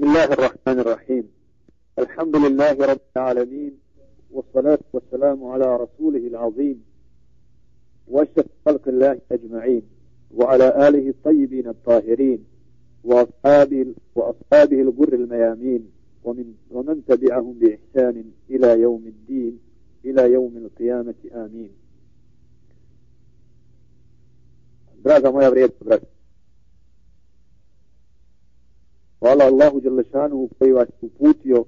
بسم الله الرحمن الرحيم. الحمد لله رب العالمين والصلاة والسلام على رسوله العظيم واشرف خلق الله أجمعين وعلى آله الطيبين الطاهرين وأصحابه, وأصحابه الغر الميامين ومن, ومن تبعهم بإحسان إلى يوم الدين إلى يوم القيامة آمين. Draga moja vrijedna braća, Hvala Allahu Đelešanu koji vas uputio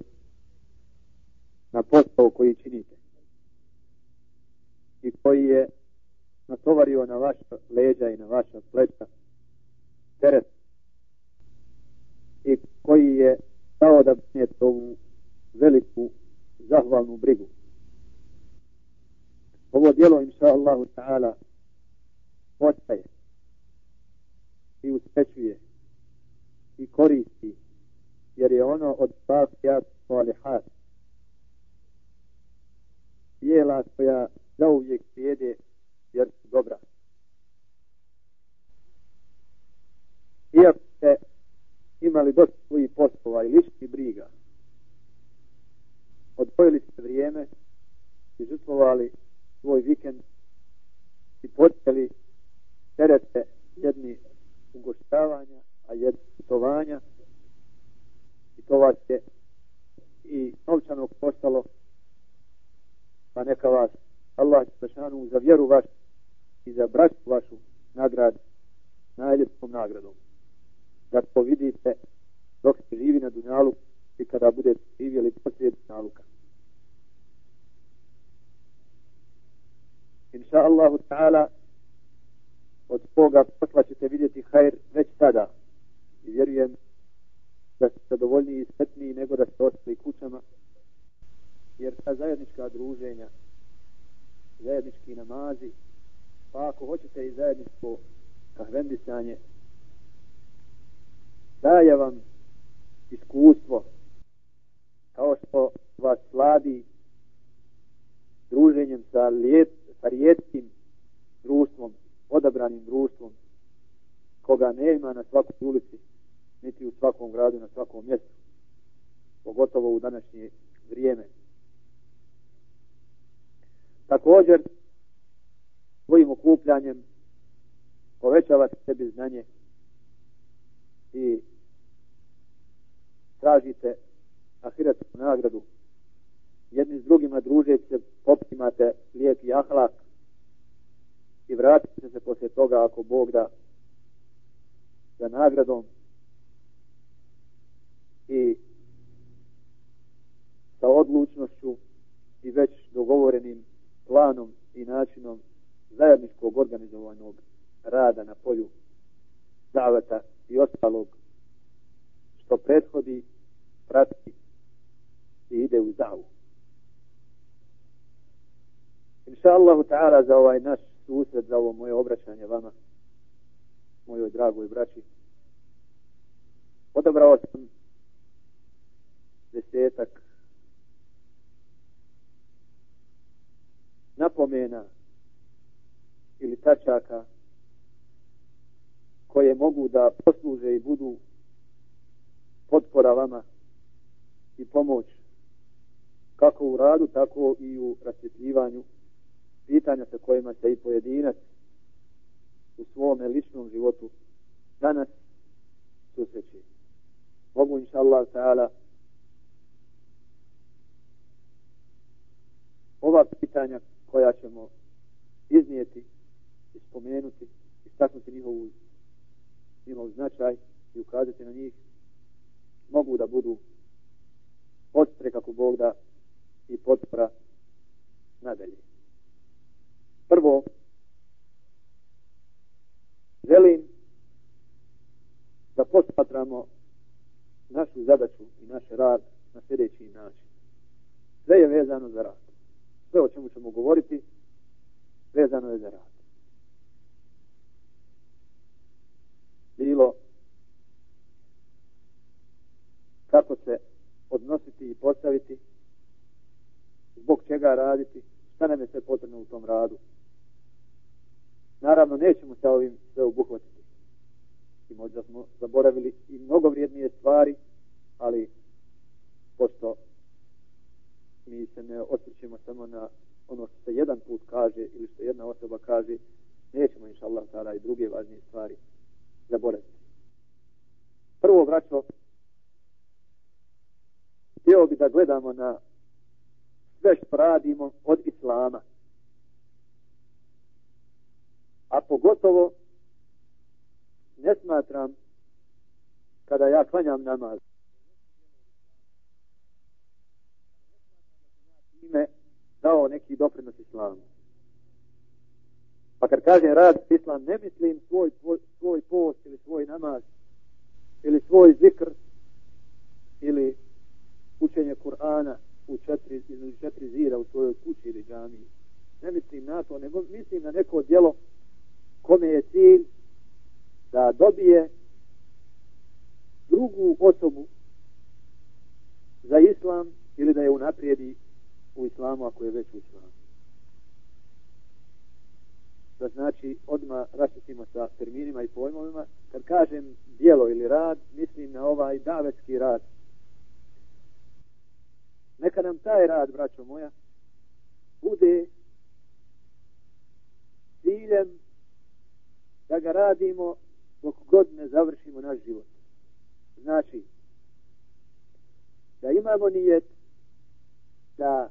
na posao koji činite. I koji je natovario na vaša leđa i na vaša pleća teret. I koji je dao da brinete ovu veliku zahvalnu brigu. Ovo djelo, inša Allahu ta'ala, ostaje i uspećuje i koristi jer je ono od spasijat salihat dijela koja zauvijek sjede jer su dobra. Iako ste imali dosta svojih poslova i ličnih briga, odvojili ste vrijeme i žrtvovali svoj vikend i počeli terete jedni ugoštavanja, a jedno putovanja i to vas je i novčano postalo pa neka vas Allah Češanu za vjeru vašu i za braću vašu nagrad najljepšom nagradom. Da to vidite dok ste živi na Dunjalu i kada budete živjeli poslije Dunjaluka. Inša Allahu ta'ala od Boga posla ćete vidjeti hajr već sada i vjerujem da su zadovoljniji i sretniji nego da ste ostali kućama jer ta zajednička druženja zajednički namazi pa ako hoćete i zajedničko kahvendisanje daje vam iskustvo kao što vas sladi druženjem sa, lijep, sa rijetkim društvom, odabranim društvom koga nema na svakoj ulici niti u svakom gradu, na svakom mjestu. Pogotovo u današnje vrijeme. Također svojim okupljanjem povećavate sebi znanje i tražite ahiretsku nagradu. Jedni s drugima družeći se poprimate lijep i ahlak i vratite se poslije toga ako Bog da za nagradom i sa odlučnošću i već dogovorenim planom i načinom zajedničkog organizovanog rada na polju davata i ostalog što prethodi, prati i ide u zavu. Inša Allahu ta'ala za ovaj naš susret, za ovo moje obraćanje vama, mojoj dragoj braći, odabrao sam desetak napomena ili tačaka koje mogu da posluže i budu potpora vama i pomoć kako u radu, tako i u rasvjetljivanju pitanja sa kojima se i pojedinac u svome ličnom životu danas susreći. Mogu inša Allah ta'ala ova pitanja koja ćemo iznijeti i spomenuti i njihovu njihov značaj i ukazati na njih mogu da budu podstre kako Bog da i potpora nadalje. Prvo, želim da posmatramo našu zadaću i naš rad na sljedeći način. Sve je vezano za rad. Sve o čemu ćemo govoriti vezano je za rad. Bilo kako se odnositi i postaviti, zbog čega raditi, šta nam je sve potrebno u tom radu. Naravno, nećemo sa ovim sve obuhvatiti. I možda smo zaboravili i mnogo vrijednije stvari, ali pošto se ne osjećamo samo na ono što se jedan put kaže ili što jedna osoba kaže, nećemo inša Allah tada i druge važnije stvari zaboraviti. Prvo, vraćo, htio bi da gledamo na sve što radimo od Islama. A pogotovo ne smatram kada ja klanjam namaz. Ime dao neki doprinos islamu. Pa kad kažem rad islam, ne mislim svoj, svoj, post ili svoj namaz ili svoj zikr ili učenje Kur'ana u četiri, ili četiri zira u svojoj kući ili džamiji. Ne mislim na to, nego mislim na neko djelo kome je cilj da dobije drugu osobu za islam ili da je unaprijedi u islamu ako je već u islamu. Da znači odma raščitimo sa terminima i pojmovima. Kad kažem dijelo ili rad, mislim na ovaj davetski rad. Neka nam taj rad, braćo moja, bude ciljem da ga radimo dok god ne završimo naš život. Znači, da imamo nijet da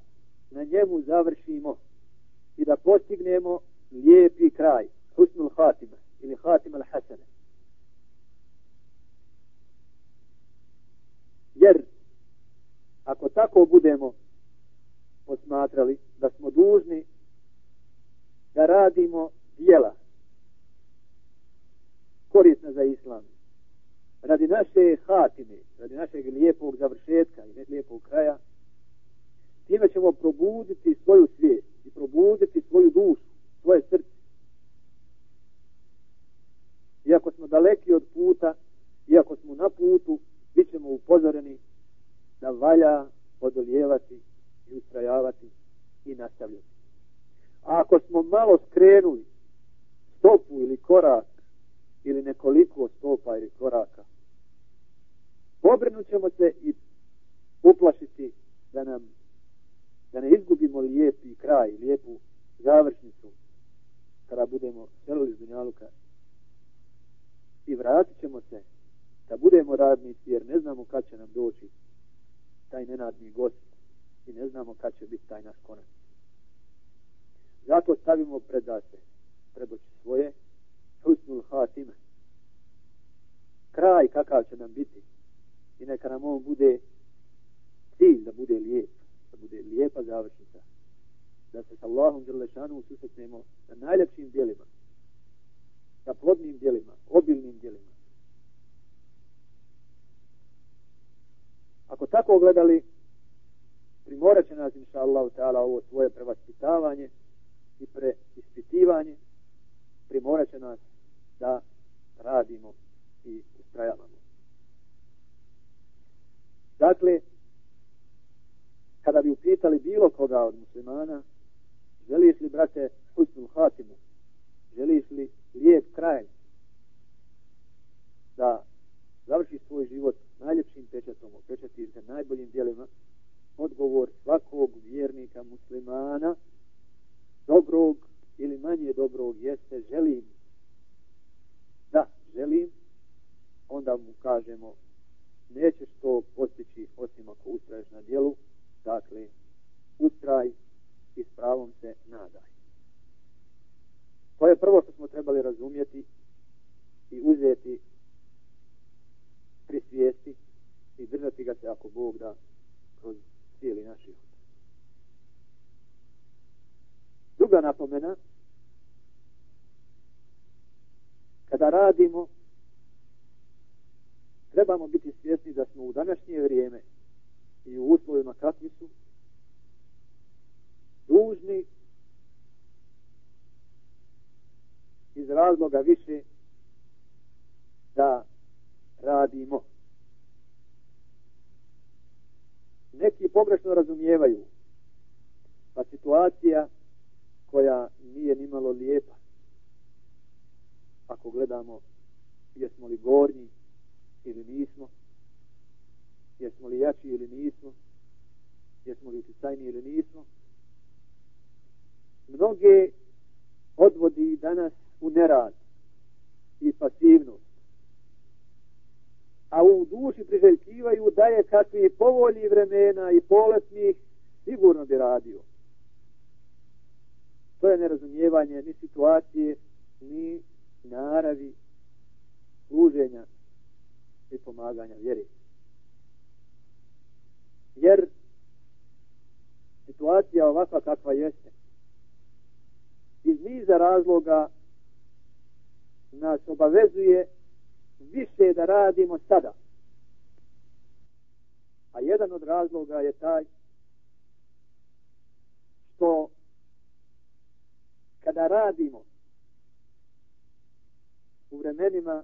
na njemu završimo i da postignemo lijepi kraj, husnul hatima ili hatima al hasana. Jer ako tako budemo posmatrali da smo dužni da radimo dijela korisna za islam radi naše hatime, radi našeg lijepog završetka i lijepog kraja, time ćemo probuditi svoju svijest i probuditi svoju dušu, svoje srce. Iako smo daleki od puta, iako smo na putu, bit ćemo upozoreni da valja odoljevati i ustrajavati i nastavljati. A ako smo malo skrenuli stopu ili korak ili nekoliko stopa ili koraka, pobrinut ćemo se i uplašiti da nam da ne izgubimo lijepi kraj, lijepu završnicu kada budemo selili iz Dunjaluka i vratit ćemo se da budemo radnici jer ne znamo kad će nam doći taj nenadni gost i ne znamo kad će biti taj naš konac. Zato stavimo predate predoći svoje, husnul hatime. Kraj kakav će nam biti i neka nam on bude cilj da bude lijep, da bude lijepa završnica. Da se s Allahom Đerlešanu susretnemo na najljepšim dijelima, sa plodnim dijelima, obilnim dijelima. Ako tako gledali, primorat će nas, inša Allah, ta'ala, ovo svoje prevaspitavanje i preispitivanje, primorat će nas da radimo i ustrajavamo. Dakle, kada bi upitali bilo koga od muslimana, želiš li, brate, husnul hatimu, želiš li lijep kraj da završi svoj život najljepšim pečatom, pečati se najboljim dijelima, odgovor svakog vjernika muslimana, dobrog ili manje dobrog, jeste želim. Da, želim, onda mu kažemo nećeš to postići osim ako ustraješ na dijelu, dakle, ustraj i s pravom se nadaj. To je prvo što smo trebali razumjeti i uzeti pri svijesti i držati ga se ako Bog da kroz cijeli naš život. Druga napomena, kada radimo trebamo biti svjesni da smo u današnje vrijeme i u uslovima kakvi su dužni iz razloga više da radimo. Neki pogrešno razumijevaju pa situacija koja nije nimalo lijepa ako gledamo jesmo li gornji ili nismo, jesmo li jači ili nismo, jesmo li uticajni ili nismo, mnoge odvodi danas u nerad i pasivnost. A u duši priželjkivaju da je kakvi povolji vremena i poletnih sigurno bi radio. To je nerazumijevanje ni situacije, ni naravi služenja i pomaganja vjeri. Jer situacija ovakva kakva jeste, iz niza razloga nas obavezuje više da radimo sada. A jedan od razloga je taj što kada radimo u vremenima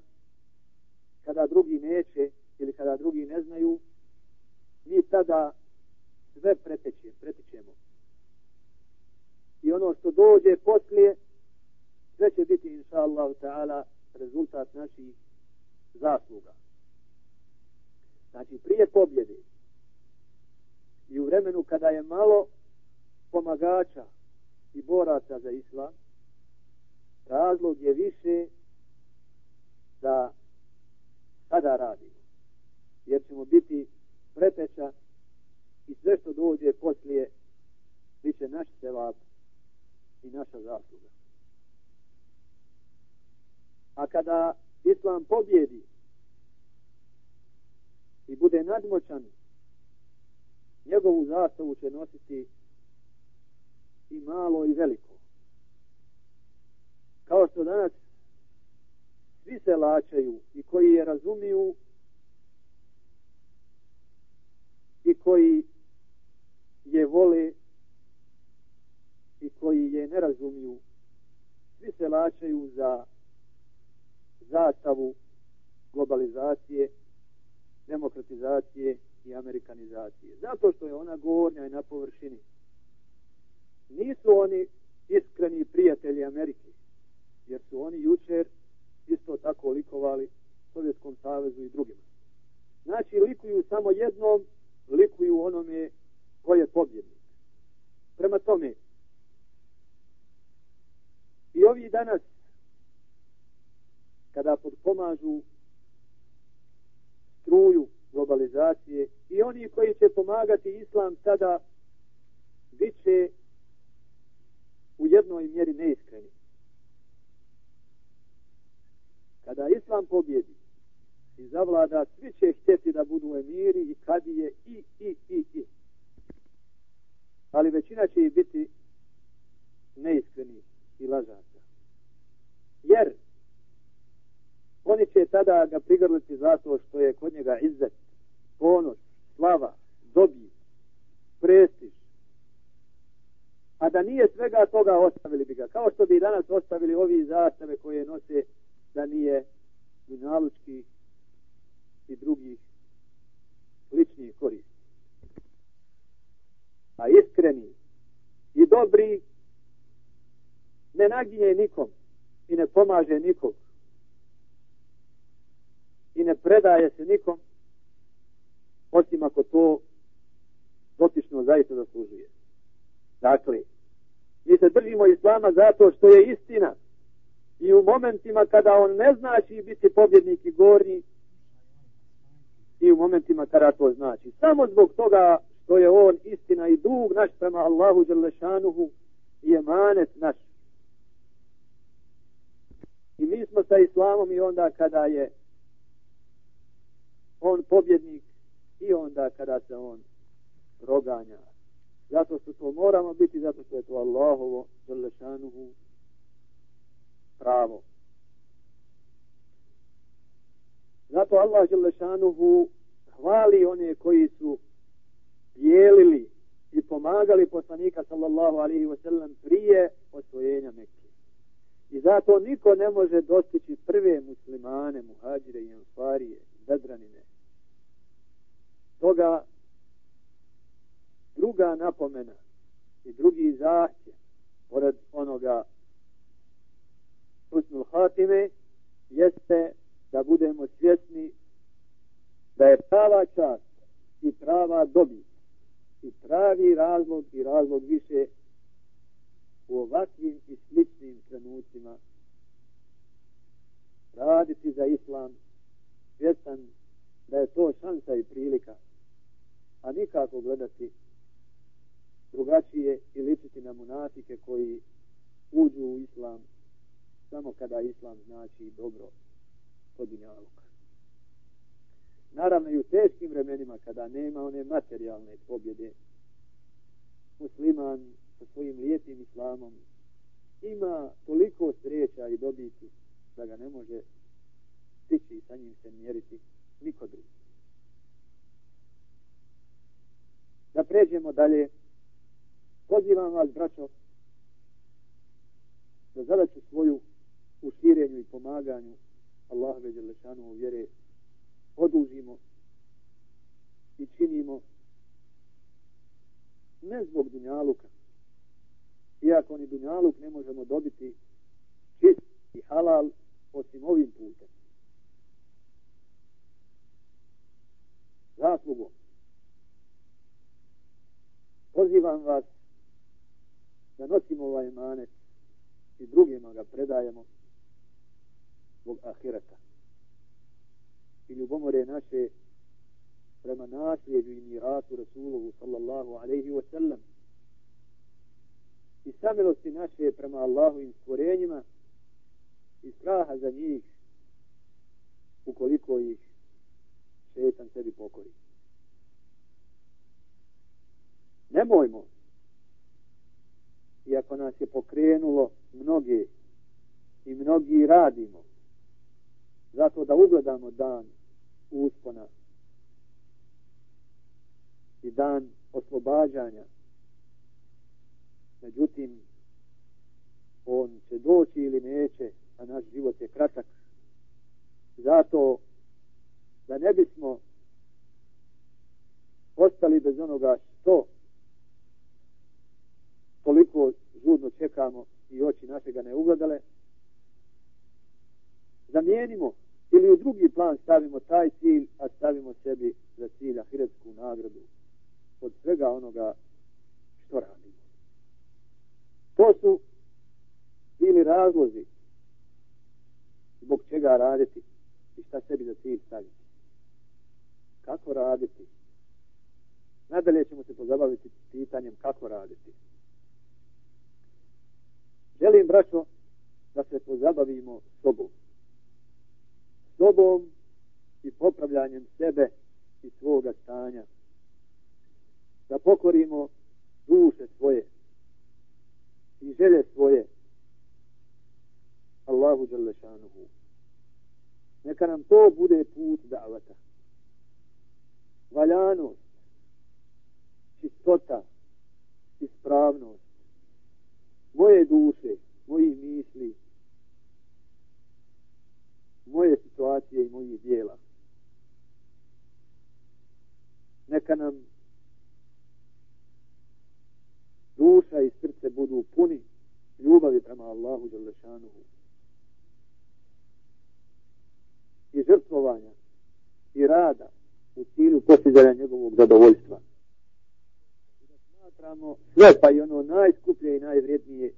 kada drugi neće ili kada drugi ne znaju, mi tada sve preteče, pretećemo. I ono što dođe poslije, sve će biti, inša Allah, ta'ala, rezultat naših zasluga. Znači, prije pobjede i u vremenu kada je malo pomagača i boraca za islam, razlog je više da sada radimo. Jer ćemo biti prepeća i sve što dođe poslije bit će naš sevap i naša zasluga. A kada islam pobjedi i bude nadmoćan, njegovu zastavu će nositi i malo i veliko. Kao što danas svi se lačaju i koji je razumiju i koji je vole i koji je ne razumiju. Svi se lačaju za zastavu globalizacije demokratizacije i amerikanizacije. Zato što je ona gornja i na površini. Nisu oni iskreni prijatelji Amerike jer su oni jučer isto tako likovali Sovjetskom savezu i drugima. Znači, likuju samo jednom, likuju onome ko je pobjednik. Prema tome, i ovi danas, kada podpomažu struju globalizacije i oni koji će pomagati islam tada bit će u jednoj mjeri neiskreni. kada islam pobjedi zavlada, svi će htjeti da budu emiri i kadije i, i, i, i. Ali većina će i biti neiskreni i lažaca. Jer oni će tada ga prigrliti zato što je kod njega izzet, ponos, slava, dobi, prestiž. A da nije svega toga ostavili bi ga. Kao što bi danas ostavili ovi zastave koje nose da nije minalučki i drugih ličnih koristi. A iskreni i dobri ne naginje nikom i ne pomaže nikom i ne predaje se nikom osim ako to dotično zaista zaslužuje. Dakle, mi se držimo islama zato što je istina i u momentima kada on ne znači biti pobjednik i gornji i u momentima kada to znači. Samo zbog toga što je on istina i dug naš prema Allahu Đelešanuhu i emanet naš. I mi smo sa islamom i onda kada je on pobjednik i onda kada se on proganja. Zato što to moramo biti, zato što je to Allahovo Đelešanuhu pravo. Zato Allah Želešanuhu hvali one koji su dijelili i pomagali poslanika sallallahu alaihi wa sallam prije osvojenja Mekke. I zato niko ne može dostići prve muslimane, muhađire i ansarije, zadranine. Toga druga napomena i drugi zahtjev, pored onoga husnul hatime jeste da budemo svjesni da je prava čast i prava dobit i pravi razlog i razlog više u ovakvim i sličnim trenucima raditi za islam. Svjestan da je to šansa i prilika a nikako gledati drugačije i ličiti na monatike koji uđu u islam samo kada islam znači dobro kod dunjaluka. Naravno i u teškim vremenima kada nema one materijalne pobjede musliman sa svojim lijepim islamom ima toliko sreća i dobiti da ga ne može stići sa njim se mjeriti niko drugi. Da pređemo dalje pozivam vas braćo da zadaću svoju u širenju i pomaganju Allahove Đelešanu u vjere odužimo i činimo ne zbog dunjaluka iako ni dunjaluk ne možemo dobiti čist i halal osim ovim putem. Zaslugom pozivam vas da nosimo ovaj manet i drugima ga predajemo zbog ahireta i ljubomore naše prema nasljeđu i miratu Rasuluhu sallallahu alaihi wa sallam i samilosti naše prema Allahu i stvorenjima i straha za njih ukoliko ih šetan sebi pokori. Nemojmo iako nas je pokrenulo mnoge i mnogi radimo zato da ugledamo dan uspona i dan oslobađanja. Međutim on će doći ili neće a naš život je kratak. Zato da ne bismo ostali bez onoga što toliko žudno čekamo i oči našega ne ugledale, zamijenimo ili u drugi plan stavimo taj cilj, a stavimo sebi za cilj ahiretsku nagradu od svega onoga što radimo. To su bili razlozi zbog čega raditi i šta sebi za cilj staviti. Kako raditi? Nadalje ćemo se pozabaviti pitanjem kako raditi. Želim, braćo, da se pozabavimo sobom. Sobom i popravljanjem sebe i svoga stanja. Da pokorimo duše svoje i želje svoje Allahu Đalešanuhu. Neka nam to bude put davata. Valjanost, čistota, ispravnost, moje duše, mojih misli, moje situacije i mojih dijela. Neka nam duša i srce budu puni ljubavi prema Allahu Đalešanuhu i žrtvovanja i rada u cilju postizanja njegovog zadovoljstva smatramo sve pa i ono najskuplje i najvrijednije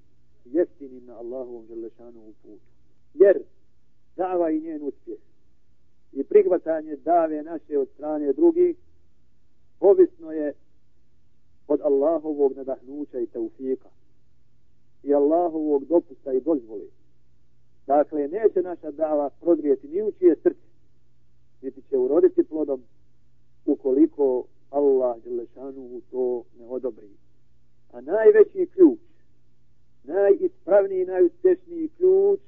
jeftinim na Allahovom Đalešanuhu putu. Jer dava i njen uspjeh i prihvatanje dave naše od strane drugih ovisno je od Allahovog nadahnuća i teufika i Allahovog dopusta i dozvoli. Dakle, neće naša dava prodrijeti ni u čije srce, niti će uroditi plodom ukoliko Allah Đelešanu to ne odobri. A najveći ključ, najispravniji i najuspješniji ključ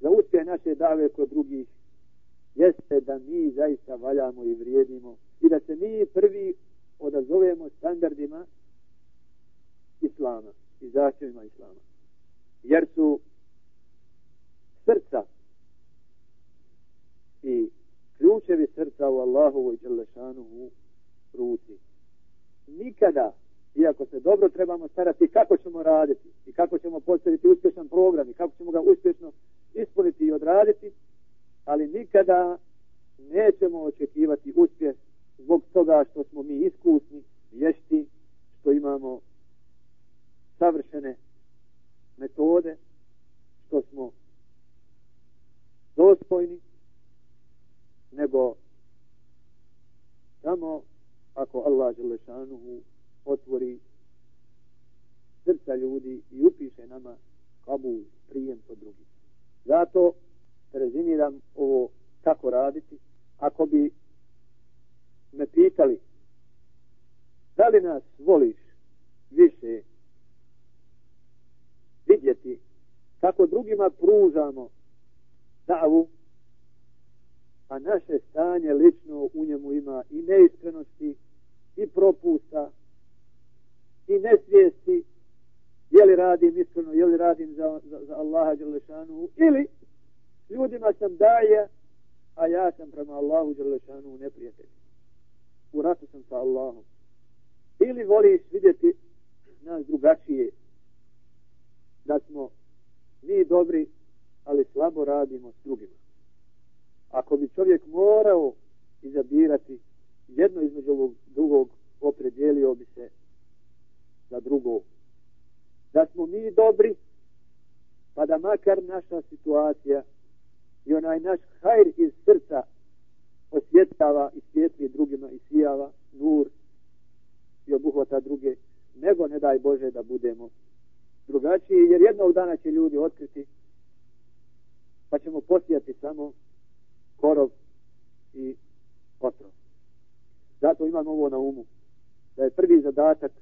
za uspjeh naše dave kod drugih jeste da mi zaista valjamo i vrijedimo i da se mi prvi odazovemo standardima Islama i zahtjevima Islama. Jer su srca i ključevi srca u Allahu i Đelešanuhu ruci. Nikada, iako se dobro trebamo starati kako ćemo raditi i kako ćemo postaviti uspješan program i kako ćemo ga uspješno ispuniti i odraditi, ali nikada nećemo očekivati uspjeh zbog toga što smo mi iskusni, vješti, što imamo savršene metode, što smo dostojni, nego samo ako Allah Želešanuhu otvori srca ljudi i upiše nama kabul prijem kod drugih. Zato rezimiram ovo kako raditi. Ako bi me pitali da li nas voliš više vidjeti kako drugima pružamo davu, a naše stanje lično u njemu ima i neiskrenosti, i propusta, i nesvijesti, je li radim iskreno, je li radim za, za, za Allaha Đerlešanu, ili ljudima sam daje, a ja sam prema Allahu Đerlešanu neprijatelj. U ratu sam sa Allahom. Ili voliš vidjeti nas drugačije, da smo mi dobri, ali slabo radimo s drugima. Ako bi čovjek morao izabirati jedno između ovog drugog, opredijelio bi se za drugo. Da smo mi dobri, pa da makar naša situacija i onaj naš hajr iz srca osvjetava i svjetli drugima i sijava nur i obuhvata druge, nego ne daj Bože da budemo drugačiji, jer jednog dana će ljudi otkriti pa ćemo posijati samo korov i otrov. Zato imam ovo na umu, da je prvi zadatak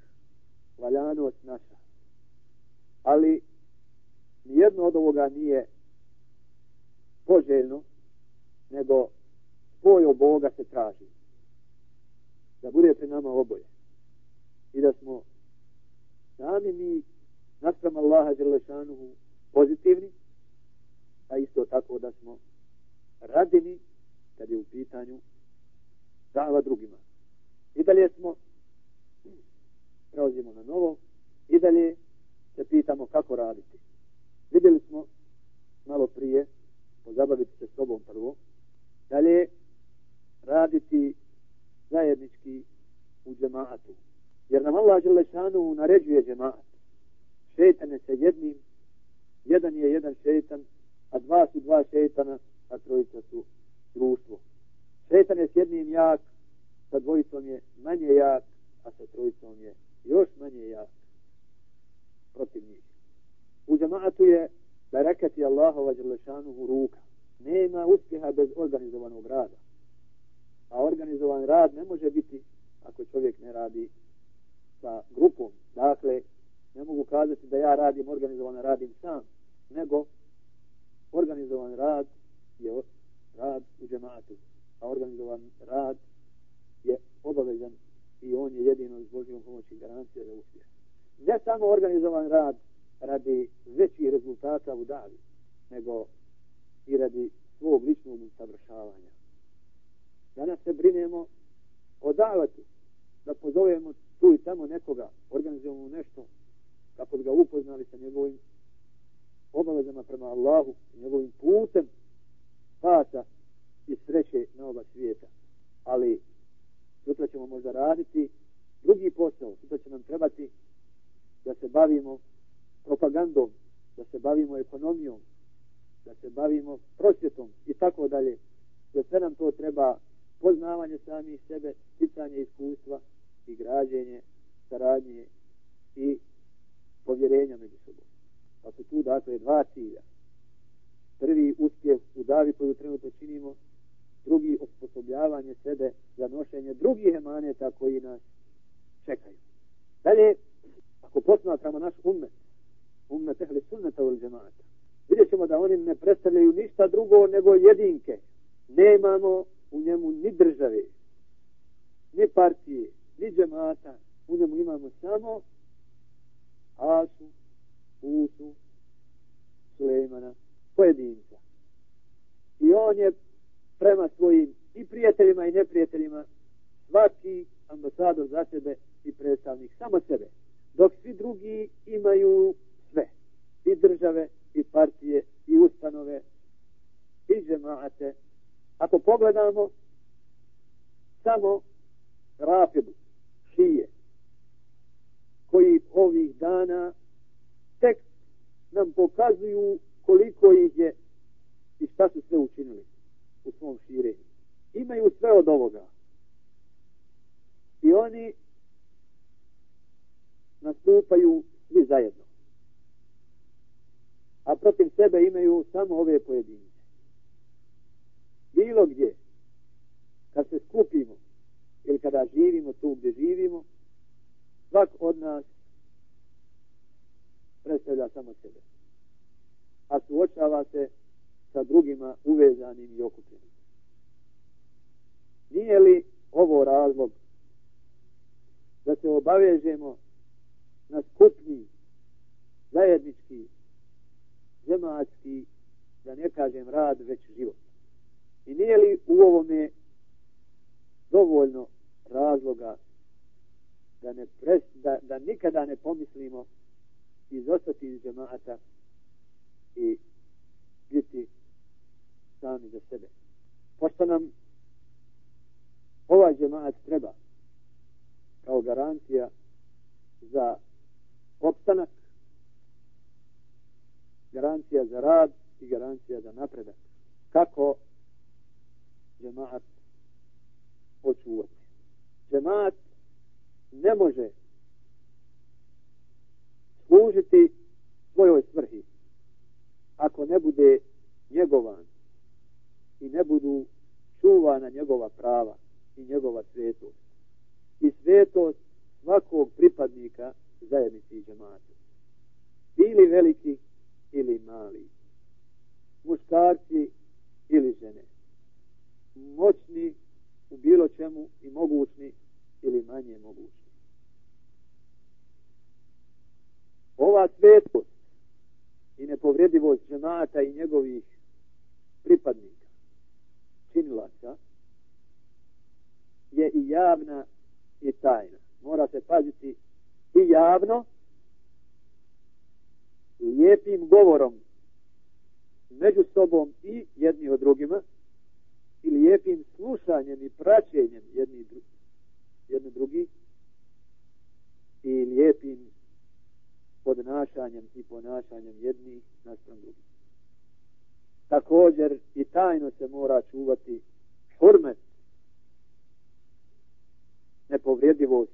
valjanost naša. Ali nijedno od ovoga nije poželjno, nego spoj Boga se traži. Da bude pri nama oboje. I da smo sami mi naspram Allaha Đelešanuhu pozitivni, a isto tako da smo radini kad je u pitanju dava drugima. I dalje smo prelazimo na novo i dalje se pitamo kako raditi. Vidjeli smo malo prije pozabaviti se sobom prvo dalje raditi zajednički u džematu. Jer nam Allah Želešanu naređuje džemaat. je se jednim, jedan je jedan šetan, a dva su dva šetana, a trojica su društvo. Šetan je s jednim jak, sa dvojicom je manje jak, a sa trojicom je još manje jak protiv njih. U džamaatu je berekati Allahova Đelešanuhu ruka. Nema uspjeha bez organizovanog rada. A organizovan rad ne može biti ako čovjek ne radi sa grupom. Dakle, ne mogu kazati da ja radim organizovan radim sam, nego organizovan rad je rad u džematu, a organizovan rad je obavezan i on je jedino s Božijom pomoći garancija za uspjeh. Ne samo organizovan rad radi većih rezultata u davi, nego i radi svog ličnog usavršavanja. Danas se brinemo o davati, da pozovemo tu i tamo nekoga, organizujemo nešto, kako bi ga upoznali sa njegovim obavezama prema Allahu, njegovim putem spasa i sreće na oba svijeta. Ali sutra ćemo možda raditi drugi posao, sutra će nam trebati da se bavimo propagandom, da se bavimo ekonomijom, da se bavimo prosvjetom i tako dalje. Da sve nam to treba poznavanje samih sebe, sticanje iskustva i građenje, saradnje i povjerenja među sobom. Pa su tu dakle dva cilja. Prvi uspjeh u davi koju trenutno činimo, drugi osposobljavanje sebe za nošenje drugih emaneta koji nas čekaju. Dalje, ako posmatramo naš ummet, ummet ehli sunneta ili džemata, vidjet ćemo da oni ne predstavljaju ništa drugo nego jedinke. Nemamo u njemu ni države, ni partije, ni džemata, u njemu imamo samo Asu, Usu, Sulejmana, pojedinca. I on je prema svojim i prijateljima i neprijateljima svaki ambasador za sebe i predstavnik samo sebe. Dok svi drugi imaju sve. I države, i partije, i ustanove, i džemaate. Ako pogledamo samo rafidu, šije, koji ovih dana tek nam pokazuju koliko ih je i šta su sve učinili u svom širenju. Imaju sve od ovoga. I oni nastupaju svi zajedno. A protiv sebe imaju samo ove pojedince. Bilo gdje, kad se skupimo ili kada živimo tu gdje živimo, svak od nas predstavlja samo sebe. A suočava se sa drugima uvezanim i okupljenim. Nije li ovo razlog da se obavežemo na kupni, zajednički, zematski, da ne kažem rad, već život. I nije li u ovome dovoljno razloga da, ne pres, da, da nikada ne pomislimo izostati iz džemata i biti sami za sebe. Pošto nam ovaj džemat treba kao garancija za opstanak, garancija za rad i garancija za napredak. Kako džemaat očuvati? Džemaat ne može služiti svojoj svrhi ako ne bude njegovan i ne budu čuvana njegova prava i njegova svetost. I svetost svakog pripadnika zajednici i džematu. Ili veliki ili mali. Muškarci ili žene. Moćni u bilo čemu i mogućni ili manje mogućni. Ova svetost i nepovredivost džemata i njegovih pripadnika, činilaca, je i javna i tajna. Mora se paziti i javno, lijepim govorom među sobom i jedni od drugima, i lijepim slušanjem i praćenjem jedni, jedni drugi, i lijepim podnašanjem i ponašanjem jedni naspram drugih. Također i tajno se mora čuvati hurmet, nepovredivost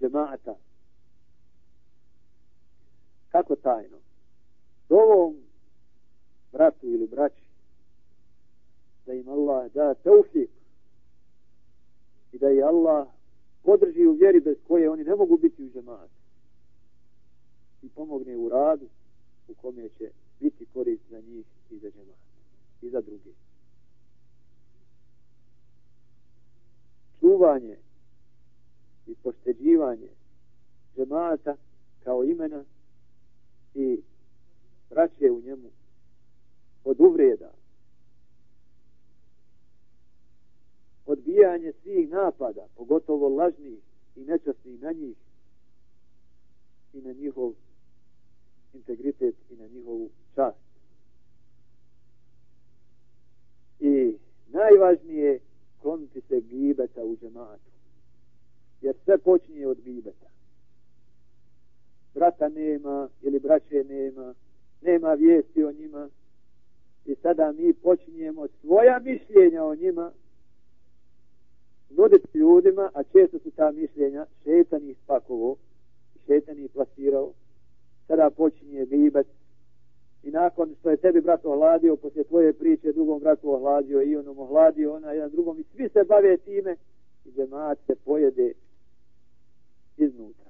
džemata. Kako tajno? Dovom bratu ili braći da im Allah da teufik i da je Allah podrži u vjeri bez koje oni ne mogu biti u džematu i pomogne u radu u kome će biti korist za njih i za džemat i za druge. Čuvanje i pošteđivanje džemata kao imena i braće u njemu od uvreda odbijanje svih napada pogotovo lažnih i nečasnih na njih i na njihov integritet i na njihovu čast. I najvažnije kloniti se gibeta u džematu. Jer sve počinje od gibeta. Brata nema ili braće nema, nema vijesti o njima. I sada mi počinjemo svoja mišljenja o njima nuditi ljudima, a često su ta mišljenja šetan ih spakovo, šetan ih plasirao, sada počinje gibet. I nakon što je tebi brat ohladio poslije tvoje priče drugom bratu ohladio i onom ohladio ona jedan drugom i svi se bave time. I džemat se pojede iznutra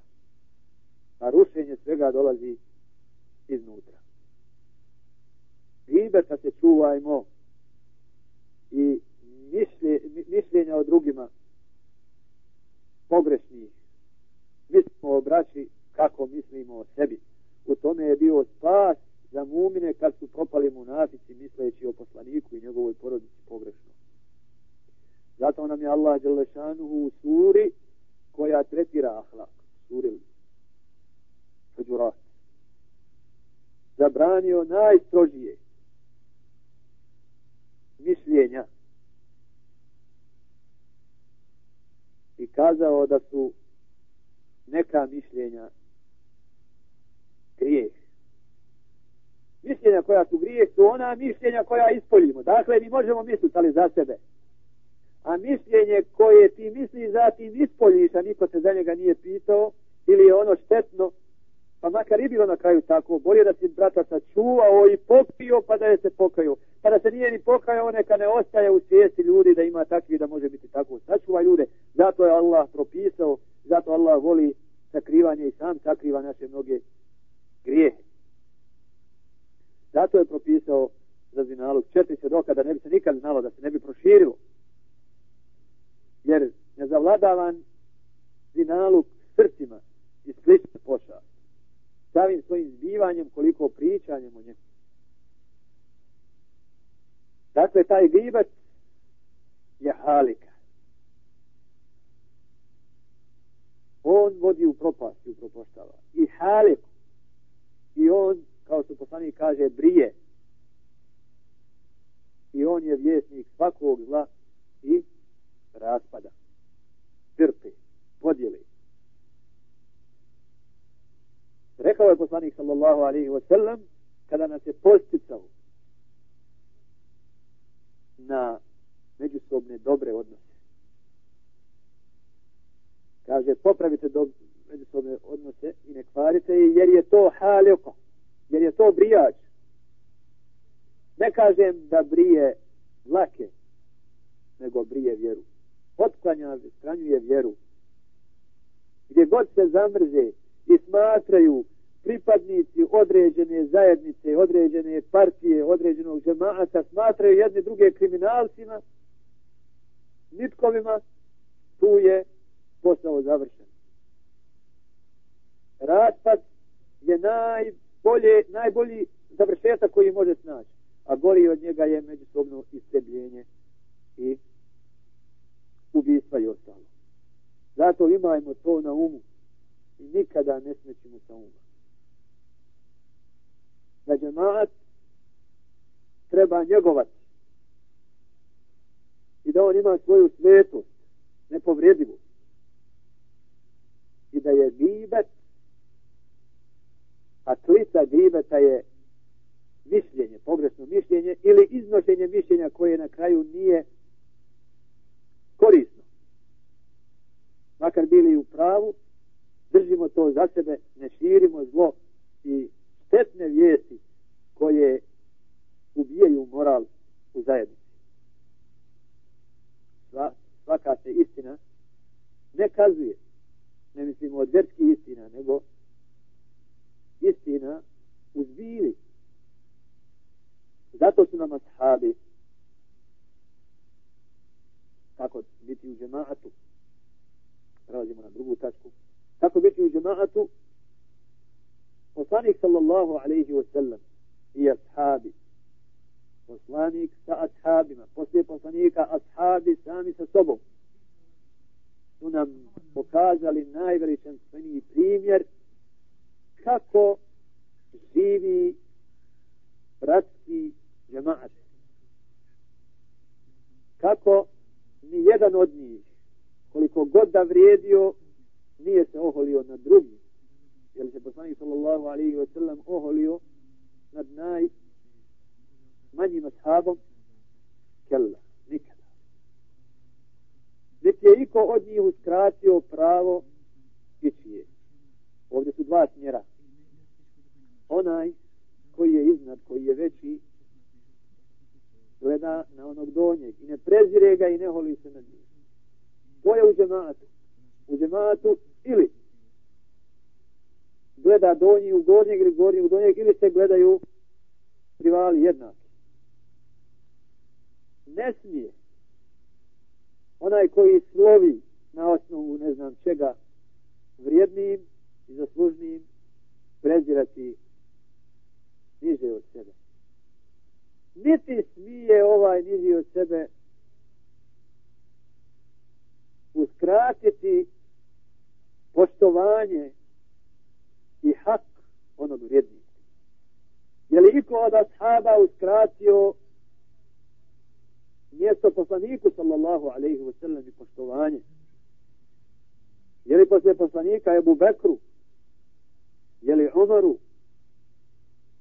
a rušenje svega dolazi iznutra Ribeta se čuvajmo i mišlje, mišljenja o drugima pogrešnih Mi smo obraći kako mislimo o sebi u tome je bio spas za mumine kad su propali munafici misleći o poslaniku i njegovoj porodici pogrešno. Zato nam je Allah Đelešanuhu u suri koja tretira ahlak. Suri Fuđurat. Zabranio najstrožije mišljenja i kazao da su neka mišljenja grijeh. Mišljenja koja su grijeh su ona mišljenja koja ispoljimo. Dakle, mi možemo misliti ali za sebe. a mišljenje koje ti misli zatim ispoljiš, a niko se za njega nije pitao, ili je ono štetno, pa makar i bilo na kraju tako, bolje da si brata sačuvao i pokrio, pa da je se pokaju. Pa da se nije ni pokajao, neka ne ostaje u svijesti ljudi da ima takvi da može biti tako. Sačuva ljude, zato je Allah propisao, zato Allah voli sakrivanje i sam sakriva naše mnoge grijehe. Zato je propisao za zinalog četiri svjedoka da ne bi se nikad znalo, da se ne bi proširilo. Jer nezavladavan zinalog srcima i slične pošao samim svojim zbivanjem koliko pričanjem o njemu. Dakle, taj gibet je halika. On vodi u propast i upropoštava. I halik. I on, kao što poslanik kaže, brije. I on je vjesnik svakog zla i raspada. Trpe. podjeli. Rekao je poslanik sallallahu alaihi wa sallam kada nas je posticao na međusobne dobre odnose. Kaže, popravite do, međusobne odnose i ne kvarite jer je to haliko, jer je to brijač. Ne kažem da brije zlake, nego brije vjeru. Otklanja, stranjuje vjeru. Gdje god se zamrze, i smatraju pripadnici određene zajednice, određene partije, određenog džemata, smatraju jedni druge kriminalcima, nitkovima, tu je posao završen. Raspad je najbolje, najbolji završetak koji može snaći, a gori od njega je međusobno istrebljenje i ubistva i ostalo. Zato imajmo to na umu i nikada ne smećemo sa uma. Da džemaat treba njegovati i da on ima svoju svetost, nepovredivu i da je gibet a klica gibeta je mišljenje, pogrešno mišljenje ili iznošenje mišljenja koje na kraju nije korisno. Makar bili u pravu, držimo to za sebe, ne širimo zlo i štetne vijesti koje ubijaju moral u zajednici. Sva, svaka se istina ne kazuje, ne mislimo od vjerskih istina, nego istina uzbili. Zato su nam ashabi kako biti u džematu prelazimo na drugu tačku kako biti u džemaatu poslanik sallallahu alaihi wa sallam i ashabi poslanik sa ashabima poslije poslanika ashabi sami sa sobom su nam pokazali najveličanstveniji primjer kako živi bratski džemaat kako ni jedan od njih koliko god da vrijedio nije se oholio na drugi. Jer se poslanik sallallahu alaihi wa sallam oholio nad naj manjim ashabom kella. Nikada. Niti je iko od njih uskratio pravo ičije. Ovdje su dva smjera. Onaj koji je iznad, koji je veći, gleda na onog donjeg i ne prezire ga i ne holi se na njih. To je u džematu u džematu ili gleda donji u gornjeg ili gornji u donjeg ili se gledaju privali jednaki. Ne smije onaj koji slovi na osnovu ne znam čega vrijednim i zaslužnim prezirati niže od sebe. Niti smije ovaj niži od sebe uskratiti poštovanje i hak onog vrijednika. Je li iko od ashaba uskratio mjesto poslaniku sallallahu alaihi wasallam i poštovanje. Je li poslije poslanika Ebu Bekru? Je li Umaru?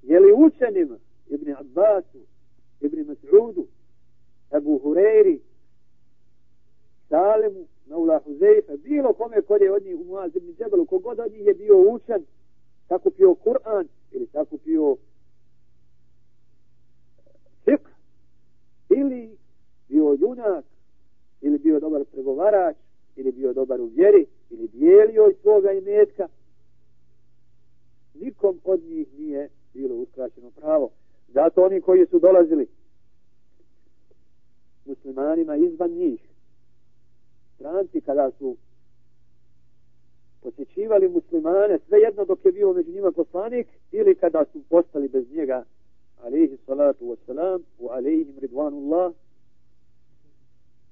Je li učenima Ibn Abbasu, Ibn Mas'udu, Ebu Hureyri, Salimu, Maula Huzeyfa, bilo kome kod je od njih u Muaz ibn Džebelu, kogod od njih je bio učen, oni koji su dolazili muslimanima izvan njih, stranci kada su posjećivali muslimane, sve jedno dok je bio među njima poslanik, ili kada su postali bez njega, alihi salatu wasalam, u alaihim ridvanullah,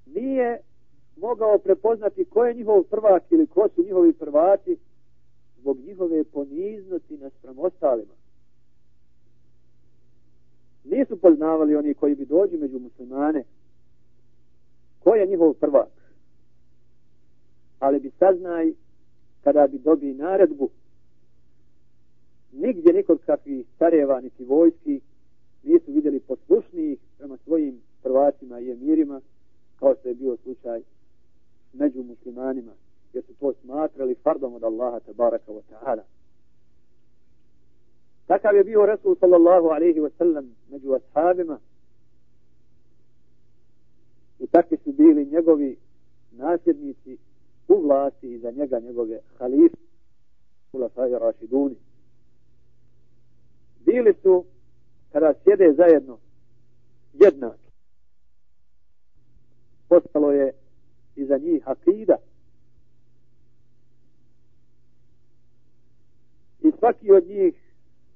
nije mogao prepoznati ko je njihov prvak ili ko su njihovi prvaci zbog njihove poniznosti naspram ostalima. Nisu poznavali oni koji bi dođu među muslimane ko je njihov prvak. Ali bi saznaj kada bi dobi naredbu nigdje nikod kakvih stareva niti vojski nisu vidjeli poslušnijih prema svojim prvacima i emirima kao što je bio slučaj među muslimanima jer su to smatrali fardom od Allaha tabaraka wa ta'ala takav je bio Resul sallallahu alaihi wa sallam među ashabima. I takvi su bili njegovi nasljednici u vlasti i za njega njegove halife Kulafaj Rašiduni. Bili su kada sjede zajedno jednaki. Postalo je i za njih akida. I svaki od njih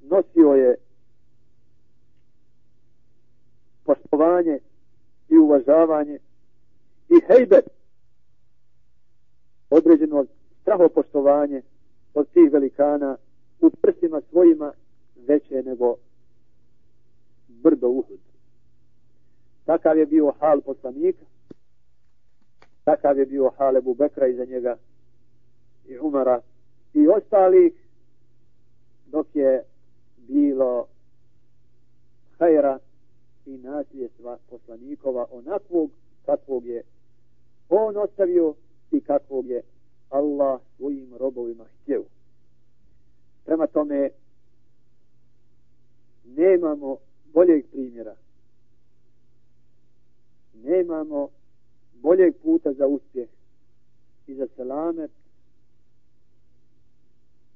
nosio je poštovanje i uvažavanje i hejbet određeno strahopoštovanje od tih velikana u prstima svojima veće nego brdo uhud. Takav je bio hal poslanika, takav je bio hal Ebu Bekra iza njega i Umara i ostalih dok je bilo hajra i nasljedstva poslanikova onakvog kakvog je on ostavio i kakvog je Allah svojim robovima htio. Prema tome nemamo boljeg primjera. Nemamo boljeg puta za uspjeh i za selamet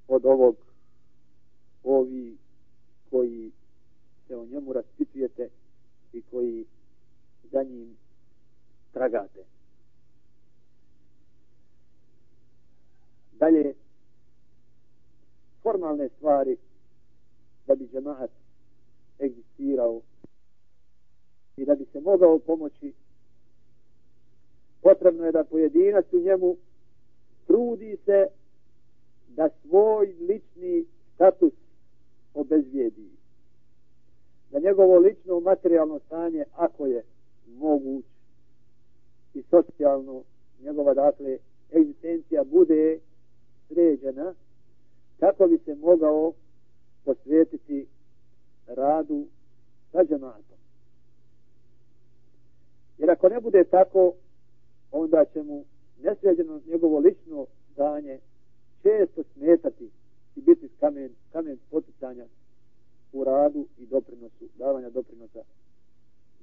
od ovog ovi koji se o njemu raspitujete i koji za njim tragate. Dalje, formalne stvari da bi džemaat egzistirao i da bi se mogao pomoći, potrebno je da pojedinac u njemu trudi se da svoj lični status obezvijedi. Da njegovo lično materijalno stanje, ako je moguć i socijalno, njegova dakle egzistencija bude sređena kako bi se mogao posvetiti radu sa džematom. Jer ako ne bude tako, onda će mu nesređeno njegovo lično stanje često smetati i biti kamen, kamen poticanja u radu i doprinosu, davanja doprinosa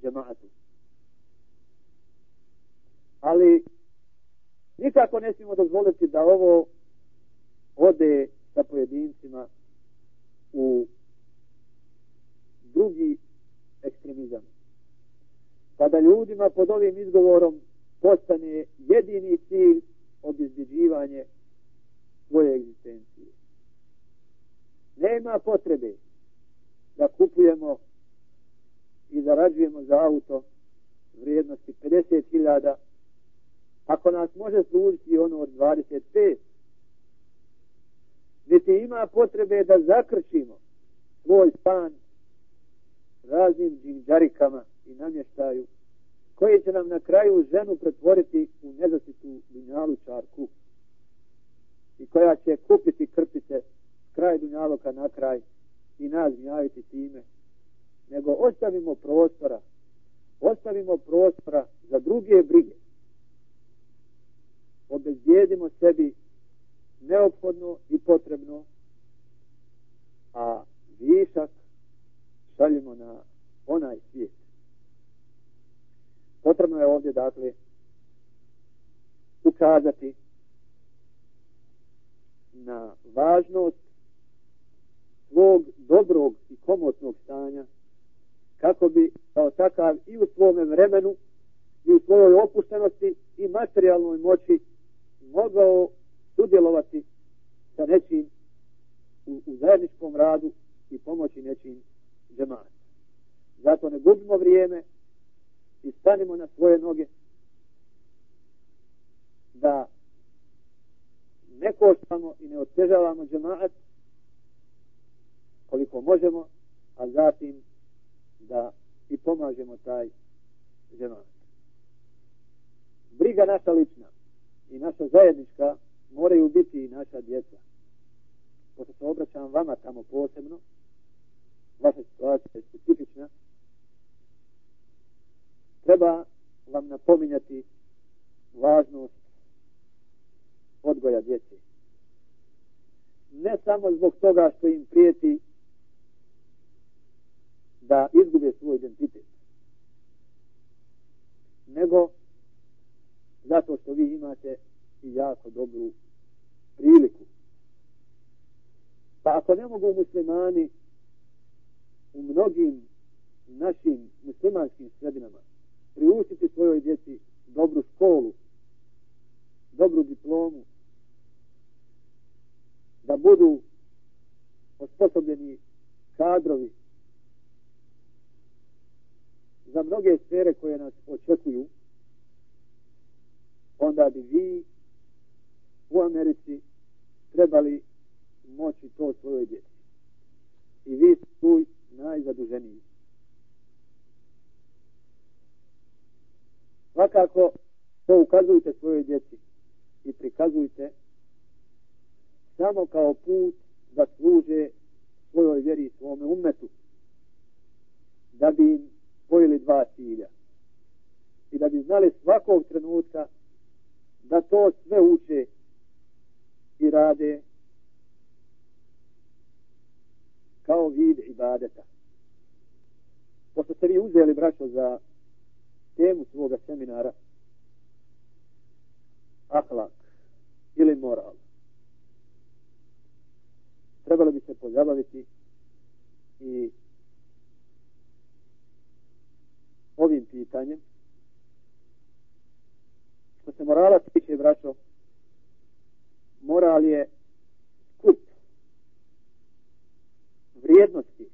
džemaatu. Ali nikako ne smijemo dozvoliti da ovo ode sa pojedincima u drugi ekstremizam. Pa Kada ljudima pod ovim izgovorom postane jedini cilj obizbjeđivanje svoje egzistencije. Nema potrebe da kupujemo i zarađujemo za auto vrijednosti 50.000 ako nas može služiti ono od 25 niti ima potrebe da zakrčimo svoj stan raznim džinđarikama i namještaju koji će nam na kraju ženu pretvoriti u nezasitu dunjalu čarku i koja će kupiti krpice kraj dunjaloka na kraj i nas gnjaviti time nego ostavimo prostora ostavimo prostora za druge brige obezbijedimo sebi neophodno i potrebno, a višak šaljimo na onaj svijet. Potrebno je ovdje, dakle, ukazati na važnost svog dobrog i komotnog stanja kako bi kao takav i u svome vremenu i u svojoj opuštenosti i materijalnoj moći mogao sudjelovati sa nečim u, u zajedničkom radu i pomoći nečim džematu. Zato ne gubimo vrijeme i stanimo na svoje noge da ne koštamo i ne otežavamo džemat koliko možemo, a zatim da i pomažemo taj ženat. Briga naša lična i naša zajednička moraju biti i naša djeca. Pošto se obraćam vama tamo posebno, vaša situacija je specifična, treba vam napominjati važnost odgoja djece. Ne samo zbog toga što im prijeti da izgube svoj identitet, nego zato što vi imate i jako dobru priliku. Pa ako ne mogu muslimani u mnogim našim muslimanskim sredinama priuštiti svojoj djeci dobru školu, dobru diplomu, da budu osposobljeni kadrovi za mnoge sfere koje nas očekuju, onda bi vi u Americi trebali moći to svojoj djeci. I vi su najzaduženiji. Svakako, to ukazujte svojoj djeci i prikazujte samo kao put da služe svojoj vjeri i svome umetu, da bi im spojili dva cilja i da bi znali svakog trenutka da to sve uče i rade kao vid ibadeta. Pošto ste vi uzeli, braćo, za temu svoga seminara ahlak ili moral, trebalo bi se pozabaviti i ovim pitanjem. Što se morala tiče, braćo, moral je skup vrijednosti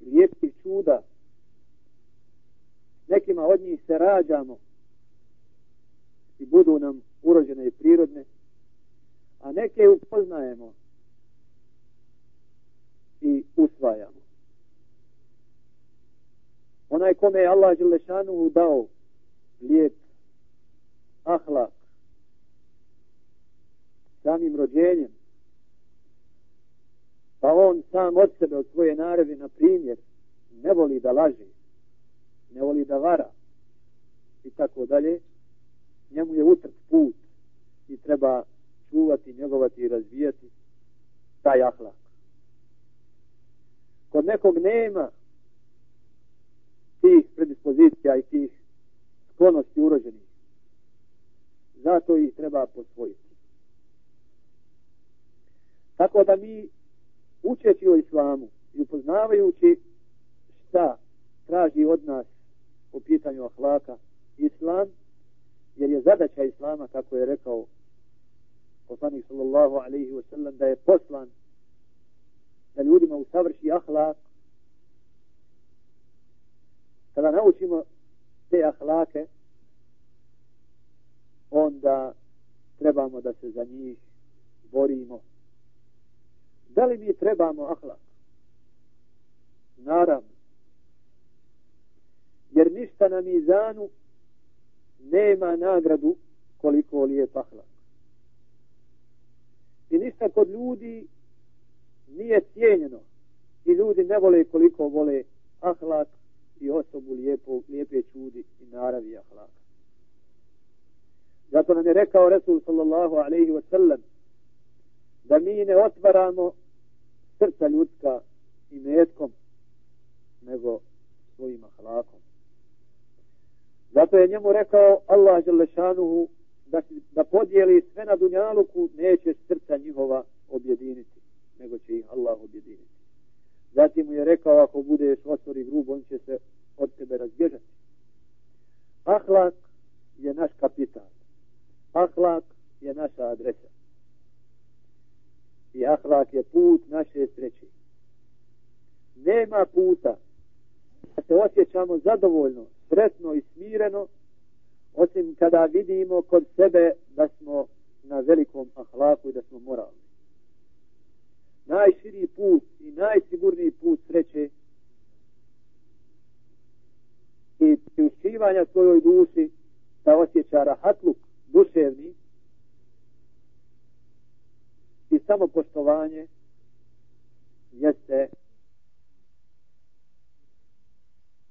lijepih čuda nekima od njih se rađamo i budu nam urođene i prirodne a neke upoznajemo i usvajamo onaj kome je Allah Đelešanu dao lijep ahlak samim rođenjem pa on sam od sebe od svoje narevi na primjer ne voli da laže ne voli da vara i tako dalje njemu je utrt put i treba čuvati, njegovati i razvijati taj ahlak. Kod nekog nema tih predispozicija i tih sklonosti urođenih. Zato ih treba posvojiti. Tako da mi učeći o islamu i upoznavajući šta traži od nas po pitanju ahlaka islam, jer je zadaća islama, kako je rekao poslanik sallallahu alaihi wa sallam, da je poslan da ljudima usavrši ahlak, kada naučimo te ahlake, onda trebamo da se za njih borimo Da li mi trebamo ahlak? Naravno. Jer ništa na mizanu nema nagradu koliko li je ahlak. I ništa kod ljudi nije cijenjeno. I ljudi ne vole koliko vole ahlak i osobu lijepo, lijepe čudi i naravi ahlaka. Zato nam je rekao Resul sallallahu alaihi wa sallam da mi ne otvaramo srca ljudska i metkom nego svojim ahlakom. Zato je njemu rekao Allah Želešanuhu da, da podijeli sve na dunjaluku neće srca njihova objediniti nego će ih Allah objediniti. Zatim mu je rekao ako budeš otvori grub on će se od tebe razbježati. Ahlak je naš kapital. Ahlak je naša adresa. I ahlak je put naše sreće. Nema puta da se osjećamo zadovoljno, sretno i smireno, osim kada vidimo kod sebe da smo na velikom ahlaku i da smo moralni. Najširiji put i najsigurniji put sreće i priušćivanja svojoj duši da osjeća rahatluk duševni i samo poštovanje jeste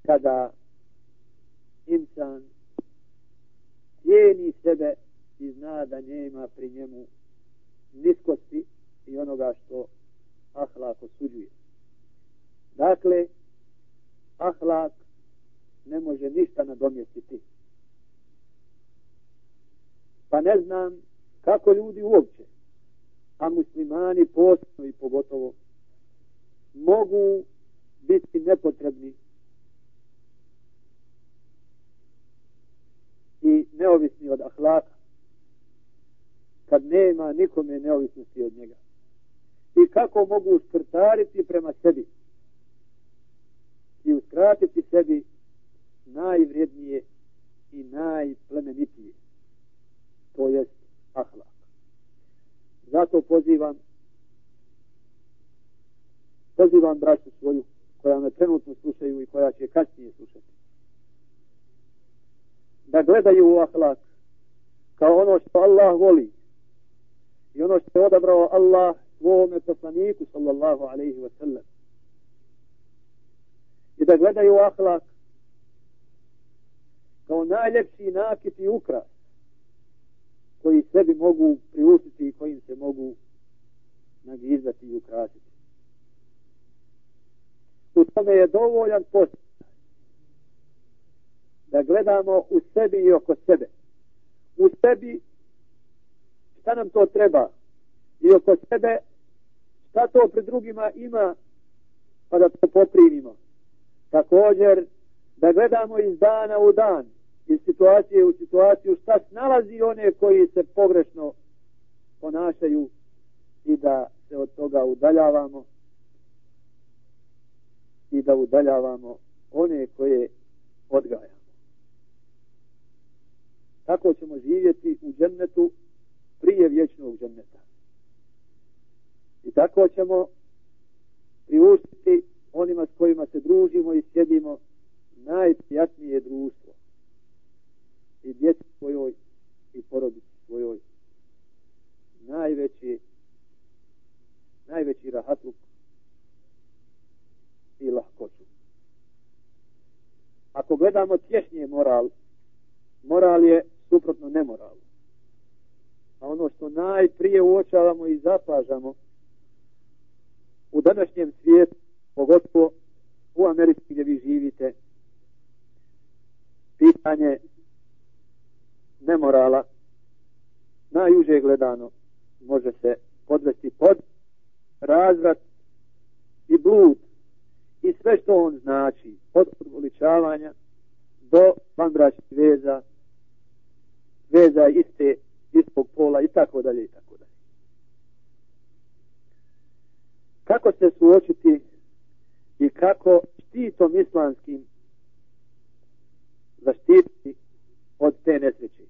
kada insan cijeni sebe i zna da nema pri njemu niskosti i onoga što ahlak osuđuje. Dakle, ahlak ne može ništa nadomjestiti. Pa ne znam kako ljudi uopće, a muslimani posebno i pogotovo, mogu biti nepotrebni i neovisni od ahlaka kad nema nikome neovisnosti od njega i kako mogu skrtariti prema sebi? I uskratiti sebi najvrednije i najplemenitije to jest ahlak. Zato pozivam pozivam braću svoju koja me trenutno slušaju i koja će kasnije slušati da gledaju u ahlak kao ono što Allah voli i ono što je odabrao Allah svome poslaniku sallallahu alaihi wa sallam i da gledaju ahlak kao najljepši nakit i ukras koji sebi mogu priuštiti i kojim se mogu nagizati i ukrasiti. U tome je dovoljan post da gledamo u sebi i oko sebe. U sebi šta nam to treba i oko sebe šta to pred drugima ima pa da to poprimimo. Također da gledamo iz dana u dan iz situacije u situaciju šta snalazi one koji se pogrešno ponašaju i da se od toga udaljavamo i da udaljavamo one koje odgajamo tako ćemo živjeti u džennetu prije vječnog dženneta. I tako ćemo priuštiti onima s kojima se družimo i sjedimo najprijatnije društvo. I djeci svojoj i porodici svojoj. Najveći najveći rahatluk i lahkoću. Ako gledamo tješnje moral, moral je suprotno nemoralu. A ono što najprije uočavamo i zapažamo u današnjem svijetu, pogotovo u Americi gdje vi živite, pitanje nemorala najuže gledano može se podvesti pod razvrat i blud i sve što on znači od odvoličavanja do vanbračnih veza veza iste, istog pola i tako dalje i tako dalje. Kako se suočiti i kako štitom islamskim zaštititi od te nesreće?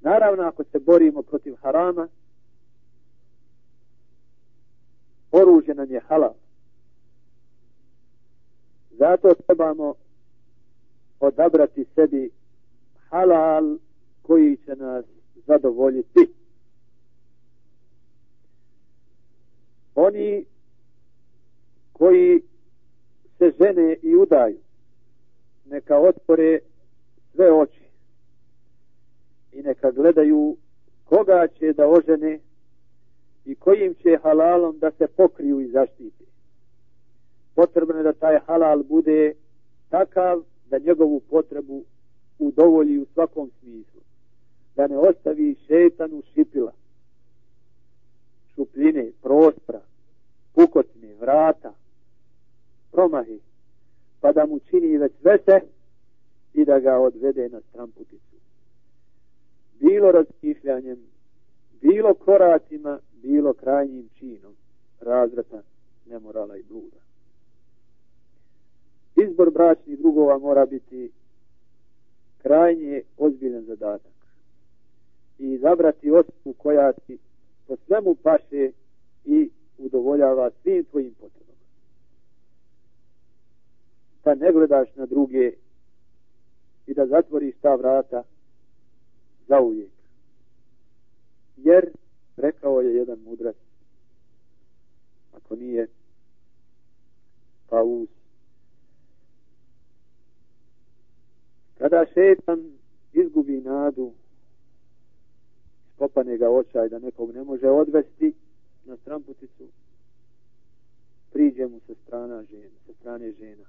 Naravno, ako se borimo protiv harama, oružje nam je halal. Zato trebamo odabrati sebi halal koji će nas zadovoljiti. Oni koji se žene i udaju, neka otpore sve oči neka gledaju koga će da ožene i kojim će halalom da se pokriju i zaštite. Potrebno je da taj halal bude takav da njegovu potrebu udovolji u svakom smislu. Da ne ostavi šetanu šipila, šupljine, prostra, pukotine, vrata, promahi, pa da mu čini već vese i da ga odvede na stramputicu. Bilo razmišljanjem, bilo koracima, bilo krajnjim činom razvrata nemorala i bluda. Izbor bračnih drugova mora biti krajnje ozbiljan zadatak i izabrati osobu koja ti po svemu paše i udovoljava svim tvojim potrebama. Da ne gledaš na druge i da zatvoriš ta vrata za uvijek. Jer, rekao je jedan mudrac, ako nije Paus, kada šetan izgubi nadu, skopane ga očaj da nekog ne može odvesti na stramputicu, priđe mu sa strana žena, sa strane žena.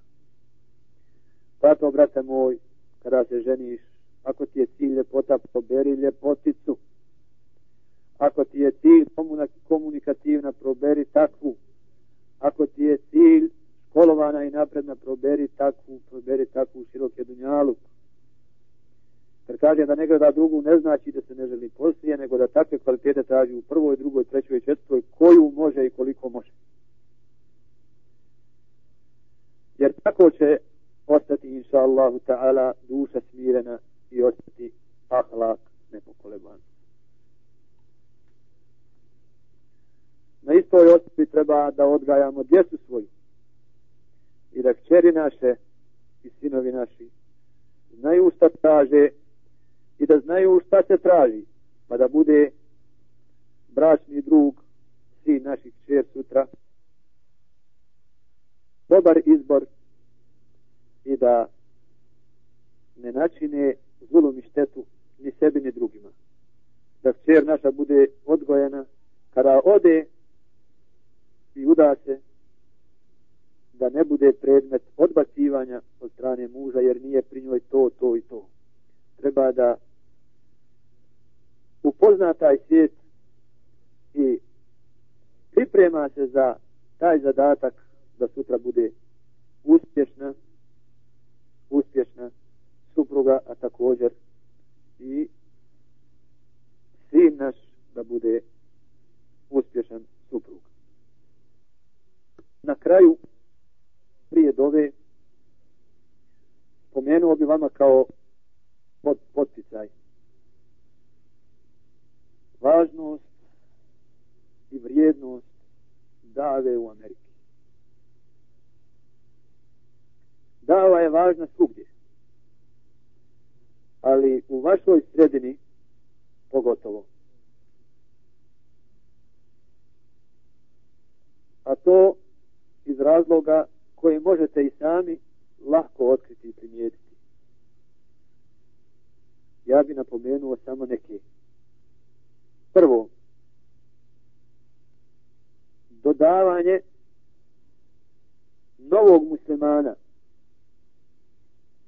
Zato, brate moj, kada se ženiš, ako ti je cilj ljepota, proberi ljepoticu. Ako ti je cilj komunikativna, proberi takvu. Ako ti je cilj školovana i napredna, proberi takvu, proberi takvu široke dunjaluku Jer kaže da ne gleda drugu, ne znači da se ne želi poslije, nego da takve kvalitete traži u prvoj, drugoj, trećoj, četvrtoj, koju može i koliko može. Jer tako će ostati inša Allahu ta'ala duša smirena i ostati ahlak nepokoleban. Na istoj osobi treba da odgajamo djecu svoju i da kćeri naše i sinovi naši znaju šta traže i da znaju šta se traži pa da bude bračni drug sin naših čer sutra dobar izbor i da ne načine zulum i štetu ni sebi ni drugima. Da čer naša bude odgojena kada ode i uda se da ne bude predmet odbacivanja od strane muža jer nije pri njoj to, to i to. Treba da upozna taj svijet i priprema se za taj zadatak da sutra bude uspješna uspješna supruga, a također i sin naš da bude uspješan suprug. Na kraju, prije dove, spomenuo bi vama kao pod, poticaj važnost i vrijednost dave u Ameriki. dava je važna svugdje. Ali u vašoj sredini pogotovo. A to iz razloga koje možete i sami lahko otkriti i primijetiti. Ja bi napomenuo samo neke. Prvo, dodavanje novog muslimana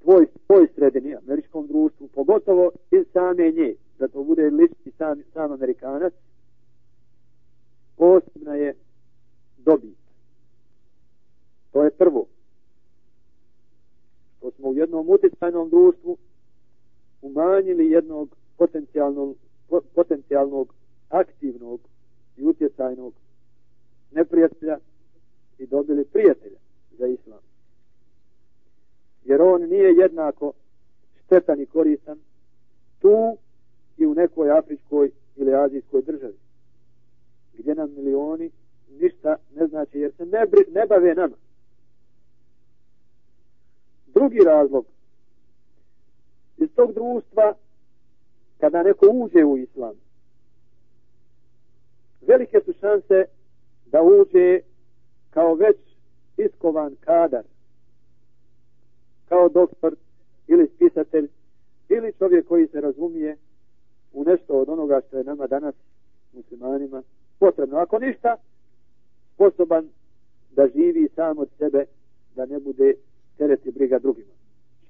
tvoj, tvoj sredini, američkom društvu, pogotovo iz same nje, da to bude lični sam, sam amerikanac, posebna je dobit. To je prvo. To smo u jednom utjecajnom društvu umanjili jednog potencijalnog, potencijalnog aktivnog i utjecajnog neprijatelja i dobili prijatelja za islam. Jer on nije jednako štetan i koristan tu i u nekoj afričkoj ili azijskoj državi gdje nam milioni ništa ne znači jer se ne, ne bave nama. Drugi razlog. Iz tog društva kada neko uđe u islam velike su šanse da uđe kao već iskovan kadar kao doktor ili spisatelj ili čovjek koji se razumije u nešto od onoga što je nama danas muslimanima potrebno. Ako ništa, sposoban da živi sam od sebe, da ne bude teret i briga drugima.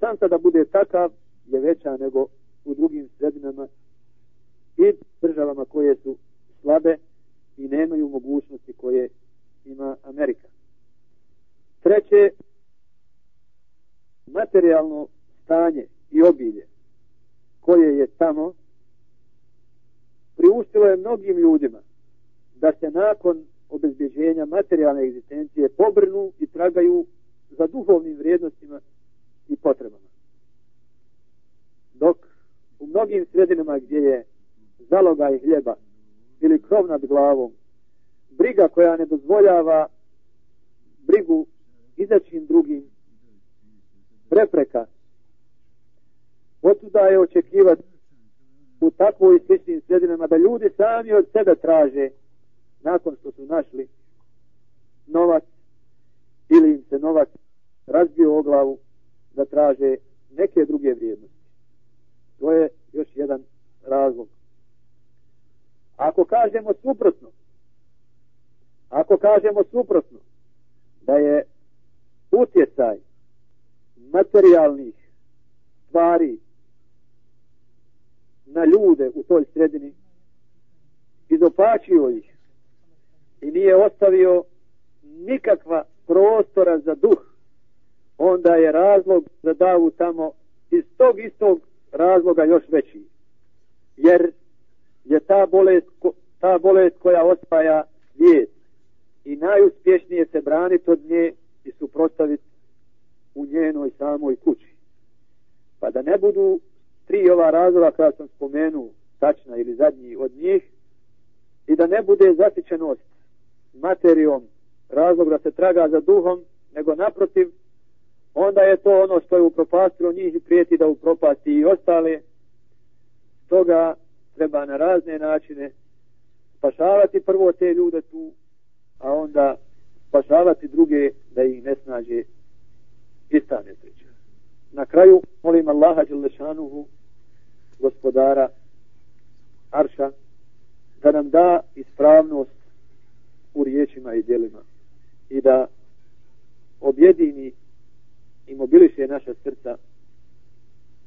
Šansa da bude takav je veća nego u drugim sredinama i državama koje su slabe i nemaju mogućnosti koje ima Amerika. Treće, materijalno stanje i obilje koje je tamo priuštilo je mnogim ljudima da se nakon obezbjeđenja materijalne egzistencije pobrnu i tragaju za duhovnim vrijednostima i potrebama. Dok u mnogim sredinama gdje je zalogaj hljeba ili krov nad glavom, briga koja ne dozvoljava brigu izačim drugim prepreka, otuda je očekivati u takvoj sličnim sredinama da ljudi sami od sebe traže nakon što su našli novac ili im se novac razbio o glavu da traže neke druge vrijednosti. To je još jedan razlog. Ako kažemo suprotno, ako kažemo suprotno, da je utjecaj materijalnih stvari na ljude u toj sredini izopačio ih i nije ostavio nikakva prostora za duh onda je razlog za davu tamo iz tog istog razloga još veći. Jer je ta bolest ta bolest koja osvaja svijet i najuspješnije se braniti od nje i suprostaviti u njenoj samoj kući pa da ne budu tri ova razloga koja sam spomenuo, tačna ili zadnji od njih, i da ne bude zasićenost materijom razlog da se traga za duhom, nego naprotiv, onda je to ono što je upropastilo njih i prijeti da upropasti i ostale. Toga treba na razne načine spašavati prvo te ljude tu, a onda spašavati druge da ih ne snađe ista nesreća. Na kraju molim Allaha Đelešanuhu gospodara Arša da nam da ispravnost u riječima i djelima i da objedini i mobiliše naša srca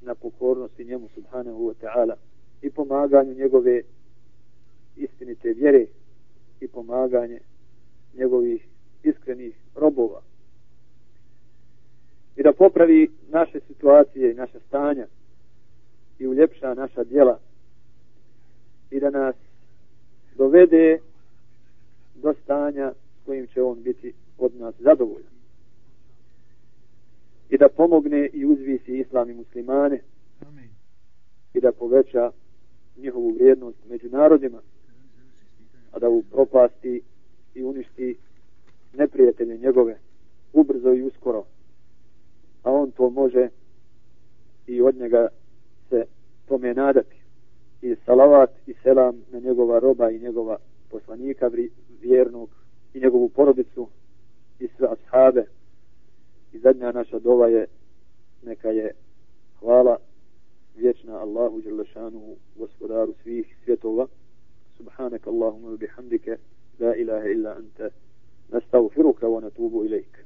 na pokornosti njemu subhanahu wa ta'ala i pomaganju njegove istinite vjere i pomaganje njegovih iskrenih robova. I da popravi naše situacije i naša stanja i uljepša naša djela i da nas dovede do stanja s kojim će on biti od nas zadovoljan. I da pomogne i uzvisi islam i muslimane i da poveća njihovu vrijednost među narodima a da upropasti i uništi neprijatelje njegove ubrzo i uskoro. A on to može i od njega se tome nadati. I salavat i selam na njegova roba i njegova poslanika vjernog i njegovu porodicu i sve ashabe. I zadnja naša dova je neka je hvala vječna Allahu Đerlešanu gospodaru svih svjetova subhanak Allahumma bihamdike la ilaha illa anta nastavfiruka wa natubu ilaika